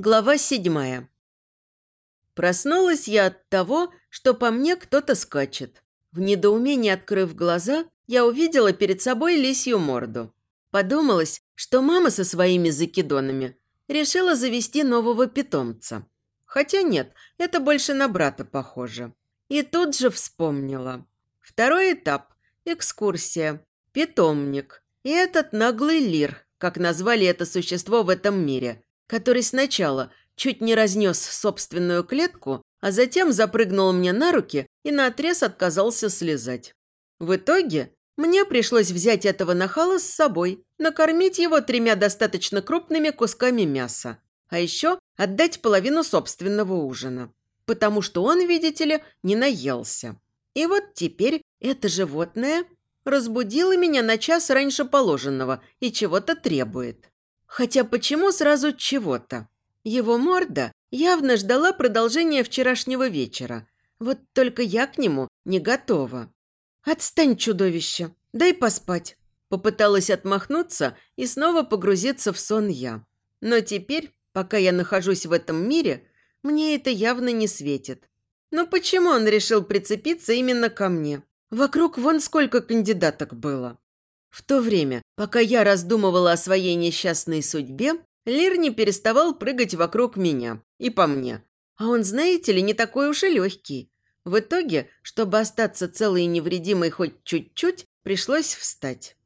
Глава седьмая. Проснулась я от того, что по мне кто-то скачет. В недоумении открыв глаза, я увидела перед собой лисью морду. Подумалось, что мама со своими закидонами решила завести нового питомца. Хотя нет, это больше на брата похоже. И тут же вспомнила. Второй этап – экскурсия, питомник. И этот наглый лир, как назвали это существо в этом мире – который сначала чуть не разнес собственную клетку, а затем запрыгнул мне на руки и наотрез отказался слезать. В итоге мне пришлось взять этого нахала с собой, накормить его тремя достаточно крупными кусками мяса, а еще отдать половину собственного ужина, потому что он, видите ли, не наелся. И вот теперь это животное разбудило меня на час раньше положенного и чего-то требует. Хотя почему сразу чего-то? Его морда явно ждала продолжения вчерашнего вечера. Вот только я к нему не готова. «Отстань, чудовище! Дай поспать!» Попыталась отмахнуться и снова погрузиться в сон я. Но теперь, пока я нахожусь в этом мире, мне это явно не светит. Но почему он решил прицепиться именно ко мне? Вокруг вон сколько кандидаток было. В то время, пока я раздумывала о своей несчастной судьбе, Лир не переставал прыгать вокруг меня и по мне. А он, знаете ли, не такой уж и легкий. В итоге, чтобы остаться целой и невредимой хоть чуть-чуть, пришлось встать.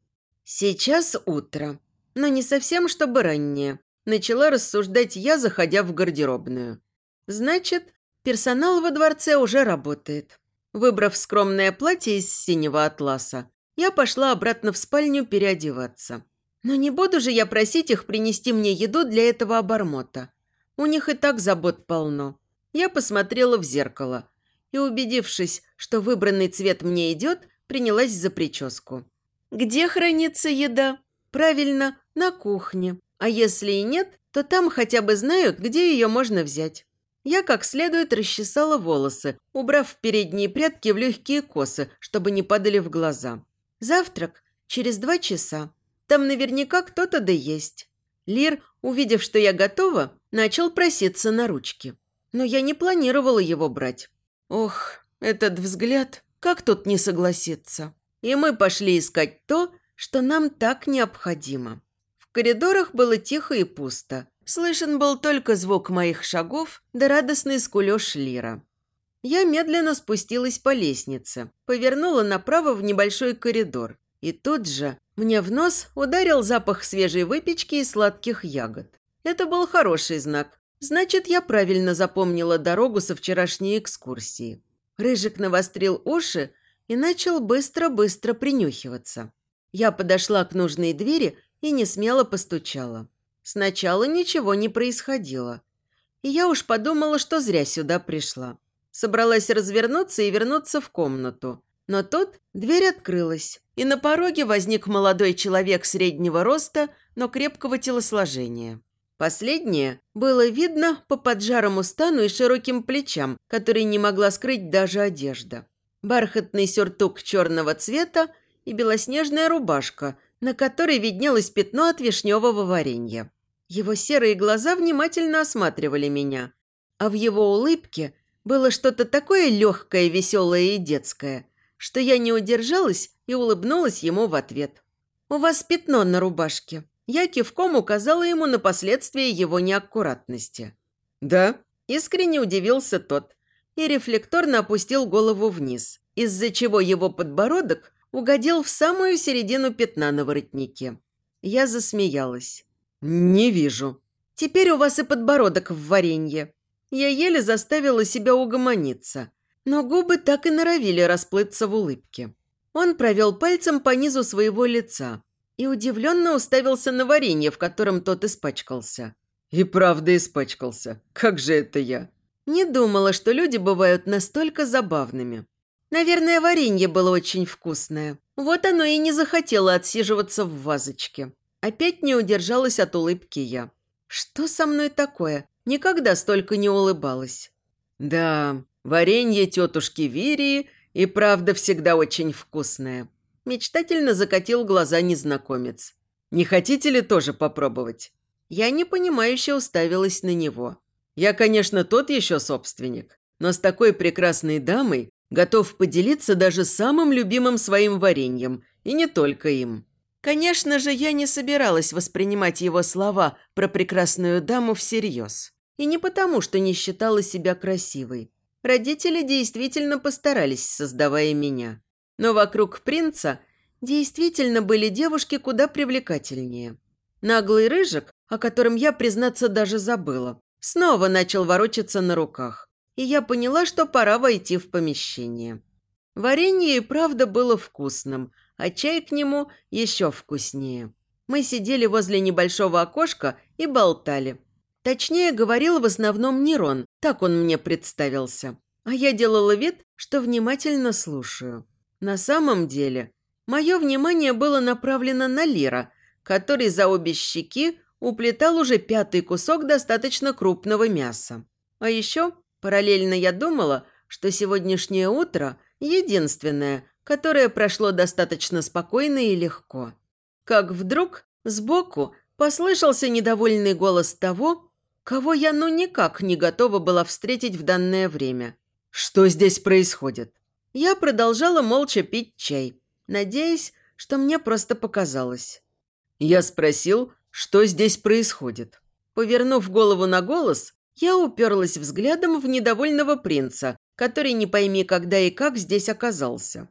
Сейчас утро, но не совсем чтобы раннее. Начала рассуждать я, заходя в гардеробную. Значит, персонал во дворце уже работает. Выбрав скромное платье из синего атласа, я пошла обратно в спальню переодеваться. Но не буду же я просить их принести мне еду для этого обормота. У них и так забот полно. Я посмотрела в зеркало и, убедившись, что выбранный цвет мне идет, принялась за прическу. Где хранится еда? Правильно, на кухне. А если и нет, то там хотя бы знают, где ее можно взять. Я как следует расчесала волосы, убрав передние прядки в легкие косы, чтобы не падали в глаза. Завтрак через два часа. Там наверняка кто-то да есть. Лир, увидев, что я готова, начал проситься на ручки. Но я не планировала его брать. Ох, этот взгляд, как тут не согласиться? И мы пошли искать то, что нам так необходимо. В коридорах было тихо и пусто. Слышен был только звук моих шагов да радостный скулёж Лира. Я медленно спустилась по лестнице, повернула направо в небольшой коридор. И тут же мне в нос ударил запах свежей выпечки и сладких ягод. Это был хороший знак. Значит, я правильно запомнила дорогу со вчерашней экскурсии. Рыжик навострил уши и начал быстро-быстро принюхиваться. Я подошла к нужной двери и не смело постучала. Сначала ничего не происходило. И я уж подумала, что зря сюда пришла. Собралась развернуться и вернуться в комнату. Но тут дверь открылась, и на пороге возник молодой человек среднего роста, но крепкого телосложения. Последнее было видно по поджарому стану и широким плечам, которые не могла скрыть даже одежда. Бархатный сюртук черного цвета и белоснежная рубашка, на которой виднелось пятно от вишневого варенья. Его серые глаза внимательно осматривали меня, а в его улыбке было что-то такое легкое, веселое и детское, что я не удержалась и улыбнулась ему в ответ. «У вас пятно на рубашке». Я кивком указала ему на последствия его неаккуратности. «Да?» – искренне удивился тот и рефлекторно опустил голову вниз, из-за чего его подбородок угодил в самую середину пятна на воротнике. Я засмеялась. «Не вижу». «Теперь у вас и подбородок в варенье», я еле заставила себя угомониться, но губы так и норовили расплыться в улыбке. Он провел пальцем по низу своего лица и удивленно уставился на варенье, в котором тот испачкался. «И правда испачкался. Как же это я?» Не думала, что люди бывают настолько забавными. Наверное, варенье было очень вкусное. Вот оно и не захотело отсиживаться в вазочке. Опять не удержалась от улыбки я. Что со мной такое? Никогда столько не улыбалась. Да, варенье тетушки Вирии и правда всегда очень вкусное. Мечтательно закатил глаза незнакомец. Не хотите ли тоже попробовать? Я непонимающе уставилась на него. Я, конечно, тот еще собственник, но с такой прекрасной дамой готов поделиться даже самым любимым своим вареньем, и не только им. Конечно же, я не собиралась воспринимать его слова про прекрасную даму всерьез. И не потому, что не считала себя красивой. Родители действительно постарались, создавая меня. Но вокруг принца действительно были девушки куда привлекательнее. Наглый рыжик, о котором я, признаться, даже забыла, снова начал ворочаться на руках. И я поняла, что пора войти в помещение. Варенье и правда было вкусным, а чай к нему еще вкуснее. Мы сидели возле небольшого окошка и болтали. Точнее, говорил в основном Нерон, так он мне представился. А я делала вид, что внимательно слушаю. На самом деле, мое внимание было направлено на Лира, который за обе щеки уплетал уже пятый кусок достаточно крупного мяса. А еще параллельно я думала, что сегодняшнее утро единственное, которое прошло достаточно спокойно и легко. Как вдруг сбоку послышался недовольный голос того, кого я ну никак не готова была встретить в данное время. «Что здесь происходит?» Я продолжала молча пить чай, надеясь, что мне просто показалось. Я спросил, что здесь происходит. Повернув голову на голос, я уперлась взглядом в недовольного принца, который не пойми когда и как здесь оказался.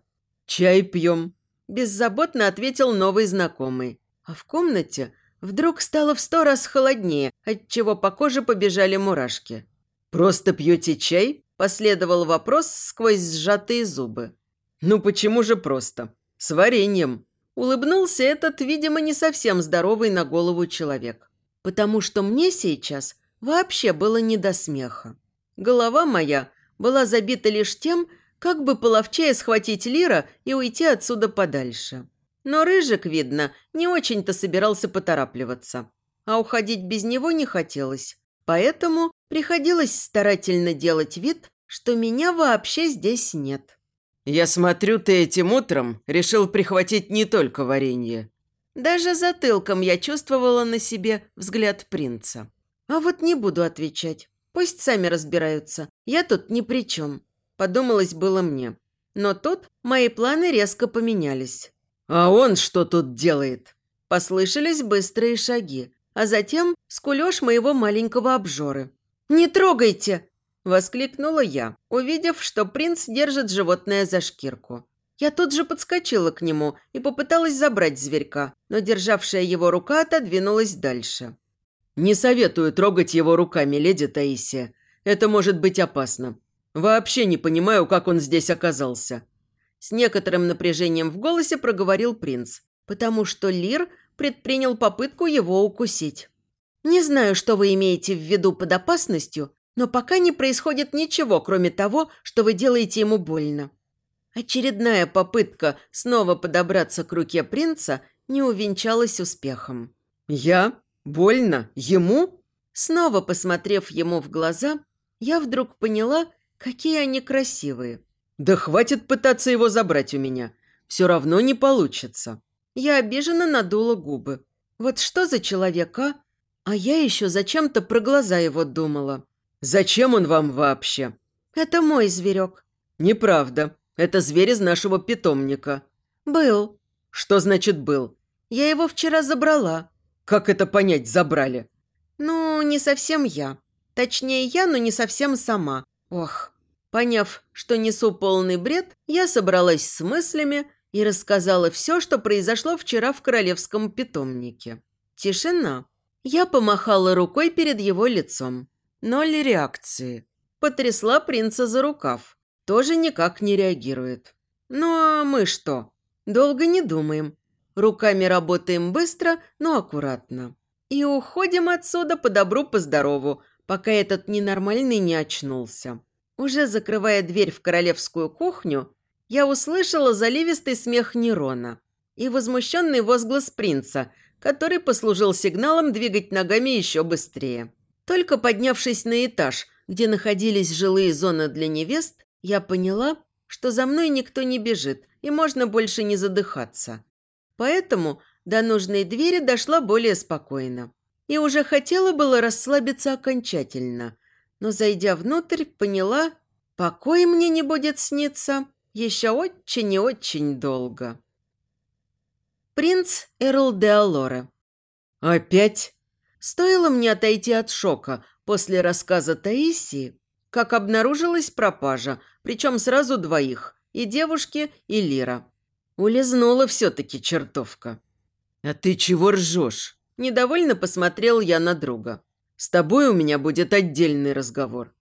«Чай пьем», – беззаботно ответил новый знакомый. А в комнате вдруг стало в сто раз холоднее, отчего по коже побежали мурашки. «Просто пьете чай?» – последовал вопрос сквозь сжатые зубы. «Ну почему же просто? С вареньем». Улыбнулся этот, видимо, не совсем здоровый на голову человек. Потому что мне сейчас вообще было не до смеха. Голова моя была забита лишь тем, как бы половчее схватить Лира и уйти отсюда подальше. Но Рыжик, видно, не очень-то собирался поторапливаться. А уходить без него не хотелось. Поэтому приходилось старательно делать вид, что меня вообще здесь нет. «Я смотрю, ты этим утром решил прихватить не только варенье». Даже затылком я чувствовала на себе взгляд принца. А вот не буду отвечать. Пусть сами разбираются. Я тут ни при чем подумалось было мне. Но тут мои планы резко поменялись. «А он что тут делает?» Послышались быстрые шаги, а затем скулёж моего маленького обжоры. «Не трогайте!» – воскликнула я, увидев, что принц держит животное за шкирку. Я тут же подскочила к нему и попыталась забрать зверька, но державшая его рука отодвинулась дальше. «Не советую трогать его руками, леди Таисия. Это может быть опасно. Вообще не понимаю, как он здесь оказался». С некоторым напряжением в голосе проговорил принц, потому что Лир предпринял попытку его укусить. «Не знаю, что вы имеете в виду под опасностью, но пока не происходит ничего, кроме того, что вы делаете ему больно». Очередная попытка снова подобраться к руке принца не увенчалась успехом. «Я? Больно? Ему?» Снова посмотрев ему в глаза, я вдруг поняла, Какие они красивые. Да хватит пытаться его забрать у меня. Все равно не получится. Я обиженно надула губы. Вот что за человек, а? А я еще зачем-то про глаза его думала. Зачем он вам вообще? Это мой зверек. Неправда. Это зверь из нашего питомника. Был. Что значит был? Я его вчера забрала. Как это понять, забрали? Ну, не совсем я. Точнее, я, но не совсем сама. Ох, Поняв, что несу полный бред, я собралась с мыслями и рассказала все, что произошло вчера в королевском питомнике. Тишина. Я помахала рукой перед его лицом. Ноль реакции. Потрясла принца за рукав. Тоже никак не реагирует. Ну а мы что? Долго не думаем. Руками работаем быстро, но аккуратно. И уходим отсюда по добру, по пока этот ненормальный не очнулся. Уже закрывая дверь в королевскую кухню, я услышала заливистый смех Нерона и возмущенный возглас принца, который послужил сигналом двигать ногами еще быстрее. Только поднявшись на этаж, где находились жилые зоны для невест, я поняла, что за мной никто не бежит и можно больше не задыхаться. Поэтому до нужной двери дошла более спокойно. и уже хотела было расслабиться окончательно, но, зайдя внутрь, поняла, покой мне не будет сниться еще очень и очень долго. Принц Эрл де Алоре. «Опять?» Стоило мне отойти от шока после рассказа Таисии, как обнаружилась пропажа, причем сразу двоих, и девушки, и Лира. Улизнула все-таки чертовка. «А ты чего ржешь?» Недовольно посмотрел я на друга. «С тобой у меня будет отдельный разговор».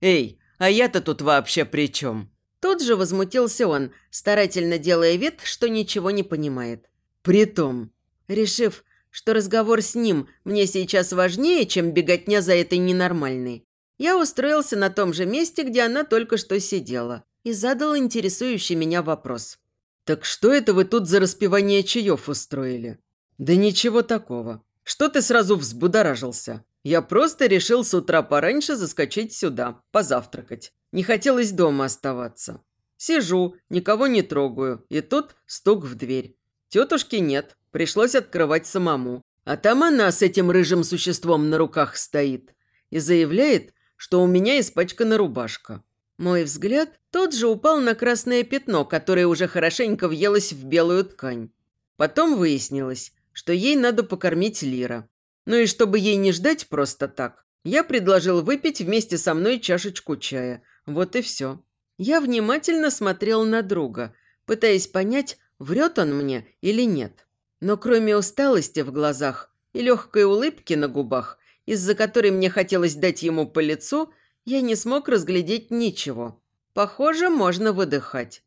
«Эй, а я-то тут вообще при чем?» Тут же возмутился он, старательно делая вид, что ничего не понимает. «Притом...» Решив, что разговор с ним мне сейчас важнее, чем беготня за этой ненормальной, я устроился на том же месте, где она только что сидела, и задал интересующий меня вопрос. «Так что это вы тут за распивание чаев устроили?» «Да ничего такого. Что ты сразу взбудоражился? Я просто решил с утра пораньше заскочить сюда, позавтракать. Не хотелось дома оставаться. Сижу, никого не трогаю, и тут стук в дверь. Тетушки нет, пришлось открывать самому. А там она с этим рыжим существом на руках стоит и заявляет, что у меня испачкана рубашка. Мой взгляд тот же упал на красное пятно, которое уже хорошенько въелось в белую ткань. Потом выяснилось, что ей надо покормить Лира. Ну и чтобы ей не ждать просто так, я предложил выпить вместе со мной чашечку чая. Вот и все. Я внимательно смотрел на друга, пытаясь понять, врет он мне или нет. Но кроме усталости в глазах и легкой улыбки на губах, из-за которой мне хотелось дать ему по лицу, я не смог разглядеть ничего. Похоже, можно выдыхать.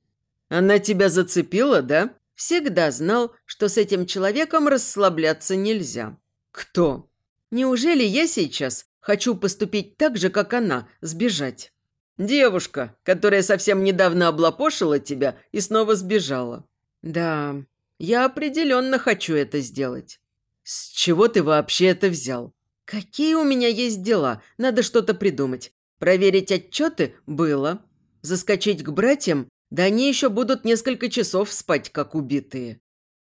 «Она тебя зацепила, да?» Всегда знал, что с этим человеком расслабляться нельзя. «Кто?» «Неужели я сейчас хочу поступить так же, как она, сбежать?» «Девушка, которая совсем недавно облапошила тебя и снова сбежала». «Да, я определенно хочу это сделать». «С чего ты вообще это взял?» «Какие у меня есть дела? Надо что-то придумать. Проверить отчеты было. Заскочить к братьям, да они еще будут несколько часов спать, как убитые.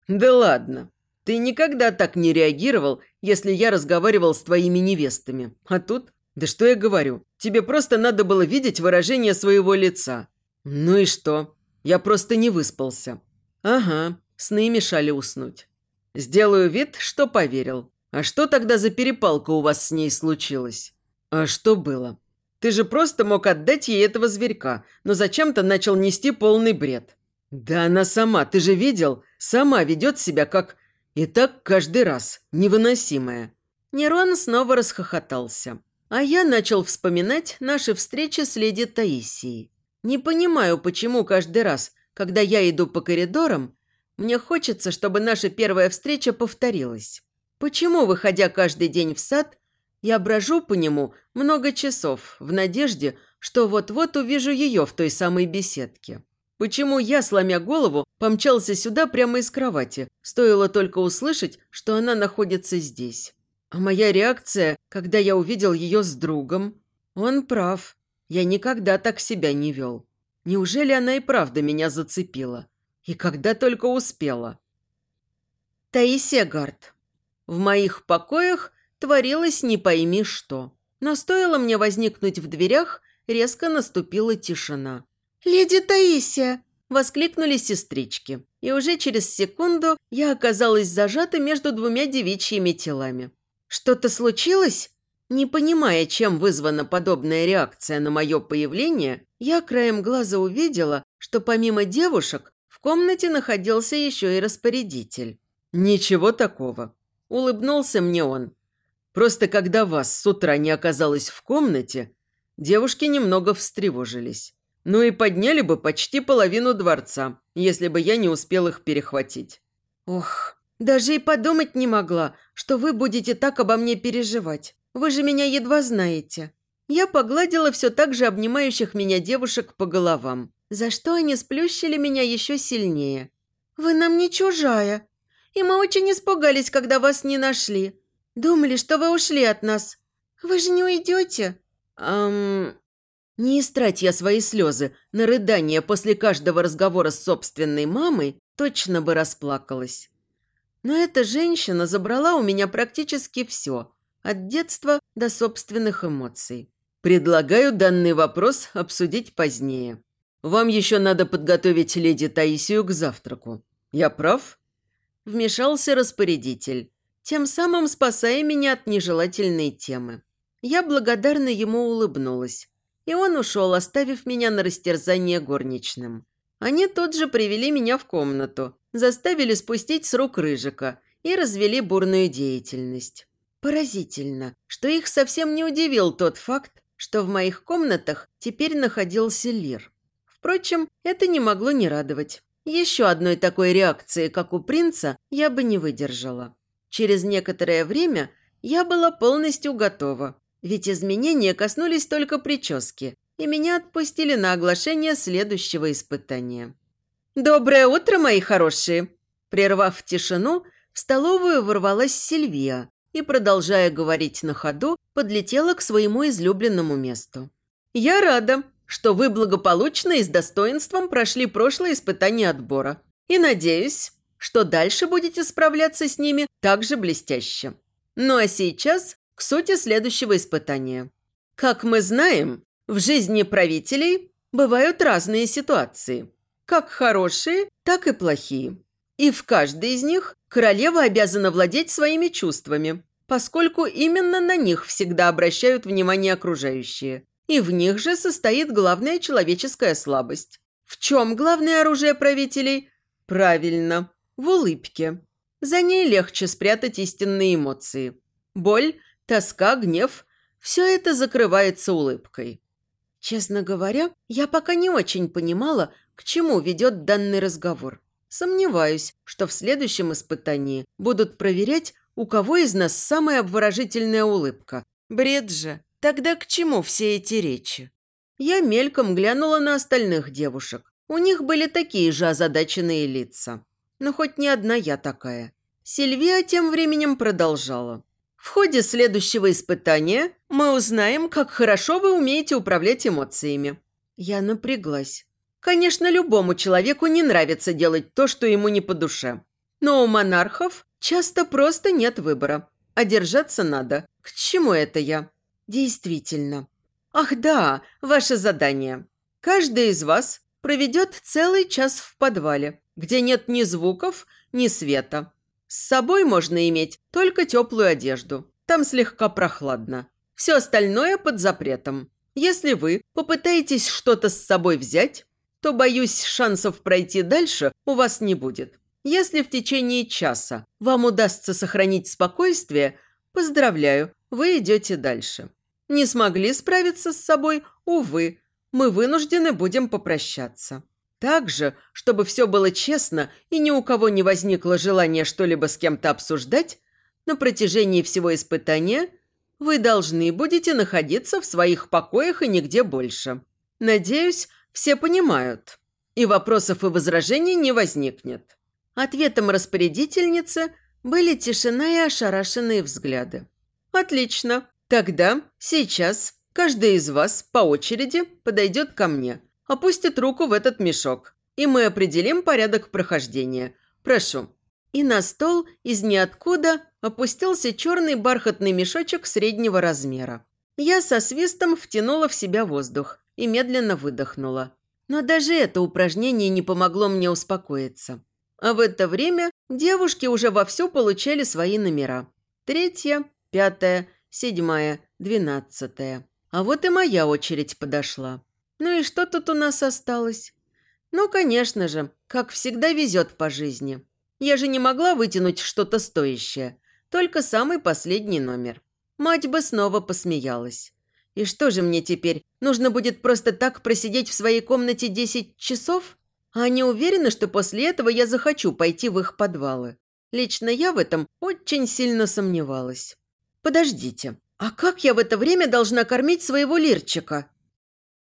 Да ладно. Ты никогда так не реагировал, если я разговаривал с твоими невестами. А тут... Да что я говорю? Тебе просто надо было видеть выражение своего лица. Ну и что? Я просто не выспался. Ага, сны мешали уснуть. Сделаю вид, что поверил. А что тогда за перепалка у вас с ней случилась? А что было? Ты же просто мог отдать ей этого зверька, но зачем-то начал нести полный бред. Да она сама, ты же видел, сама ведет себя как... И так каждый раз, невыносимая. Нерон снова расхохотался. А я начал вспоминать наши встречи с леди Таисией. Не понимаю, почему каждый раз, когда я иду по коридорам, мне хочется, чтобы наша первая встреча повторилась. Почему, выходя каждый день в сад, я брожу по нему много часов в надежде, что вот-вот увижу ее в той самой беседке. Почему я, сломя голову, помчался сюда прямо из кровати, стоило только услышать, что она находится здесь. А моя реакция, когда я увидел ее с другом? Он прав. Я никогда так себя не вел. Неужели она и правда меня зацепила? И когда только успела? Таисия Гард. В моих покоях творилось не пойми что. Но стоило мне возникнуть в дверях, резко наступила тишина. «Леди Таисия!» – воскликнули сестрички. И уже через секунду я оказалась зажата между двумя девичьими телами. «Что-то случилось?» Не понимая, чем вызвана подобная реакция на мое появление, я краем глаза увидела, что помимо девушек в комнате находился еще и распорядитель. «Ничего такого», – улыбнулся мне он. Просто когда вас с утра не оказалось в комнате, девушки немного встревожились. Ну и подняли бы почти половину дворца, если бы я не успел их перехватить. Ох, даже и подумать не могла, что вы будете так обо мне переживать. Вы же меня едва знаете. Я погладила все так же обнимающих меня девушек по головам, за что они сплющили меня еще сильнее. «Вы нам не чужая, и мы очень испугались, когда вас не нашли. Думали, что вы ушли от нас. Вы же не уйдете?» «Эм...» Не истрать я свои слезы на рыдание после каждого разговора с собственной мамой, точно бы расплакалась. Но эта женщина забрала у меня практически все, От детства до собственных эмоций. Предлагаю данный вопрос обсудить позднее. Вам еще надо подготовить леди Таисию к завтраку. Я прав?» Вмешался распорядитель, тем самым спасая меня от нежелательной темы. Я благодарно ему улыбнулась, и он ушел, оставив меня на растерзание горничным. Они тут же привели меня в комнату, заставили спустить с рук рыжика и развели бурную деятельность. Поразительно, что их совсем не удивил тот факт, что в моих комнатах теперь находился Лир. Впрочем, это не могло не радовать. Еще одной такой реакции, как у принца, я бы не выдержала. Через некоторое время я была полностью готова, ведь изменения коснулись только прически, и меня отпустили на оглашение следующего испытания. «Доброе утро, мои хорошие!» Прервав тишину, в столовую ворвалась Сильвия, и, продолжая говорить на ходу, подлетела к своему излюбленному месту. «Я рада, что вы благополучно и с достоинством прошли прошлое испытание отбора. И надеюсь, что дальше будете справляться с ними так же блестяще. Ну а сейчас к сути следующего испытания. Как мы знаем, в жизни правителей бывают разные ситуации. Как хорошие, так и плохие. И в каждой из них королева обязана владеть своими чувствами, поскольку именно на них всегда обращают внимание окружающие. И в них же состоит главная человеческая слабость. В чем главное оружие правителей? Правильно, в улыбке. За ней легче спрятать истинные эмоции. Боль, тоска, гнев – все это закрывается улыбкой. Честно говоря, я пока не очень понимала, к чему ведет данный разговор. Сомневаюсь, что в следующем испытании будут проверять, у кого из нас самая обворожительная улыбка. Бред же. Тогда к чему все эти речи? Я мельком глянула на остальных девушек. У них были такие же озадаченные лица. Но хоть не одна я такая. Сильвия тем временем продолжала. В ходе следующего испытания мы узнаем, как хорошо вы умеете управлять эмоциями. Я напряглась. Конечно, любому человеку не нравится делать то, что ему не по душе. Но у монархов часто просто нет выбора. А держаться надо. К чему это я? Действительно. Ах да, ваше задание. Каждый из вас проведет целый час в подвале, где нет ни звуков, ни света. С собой можно иметь только теплую одежду. Там слегка прохладно. Все остальное под запретом. Если вы попытаетесь что-то с собой взять, то, боюсь, шансов пройти дальше у вас не будет. Если в течение часа вам удастся сохранить спокойствие, поздравляю, вы идете дальше. Не смогли справиться с собой, увы, мы вынуждены будем попрощаться. Так же, чтобы все было честно и ни у кого не возникло желания что-либо с кем-то обсуждать, на протяжении всего испытания вы должны будете находиться в своих покоях и нигде больше. Надеюсь, все понимают. И вопросов и возражений не возникнет. Ответом распорядительницы были тишина и ошарашенные взгляды. «Отлично. Тогда, сейчас, каждый из вас по очереди подойдет ко мне, опустит руку в этот мешок, и мы определим порядок прохождения. Прошу». И на стол из ниоткуда опустился черный бархатный мешочек среднего размера. Я со свистом втянула в себя воздух и медленно выдохнула. Но даже это упражнение не помогло мне успокоиться. А в это время девушки уже вовсю получали свои номера. Третья, пятая, седьмая, двенадцатая. А вот и моя очередь подошла. Ну и что тут у нас осталось? Ну, конечно же, как всегда везет по жизни. Я же не могла вытянуть что-то стоящее, только самый последний номер. Мать бы снова посмеялась. И что же мне теперь? Нужно будет просто так просидеть в своей комнате 10 часов? А они уверены, что после этого я захочу пойти в их подвалы. Лично я в этом очень сильно сомневалась. Подождите, а как я в это время должна кормить своего лирчика?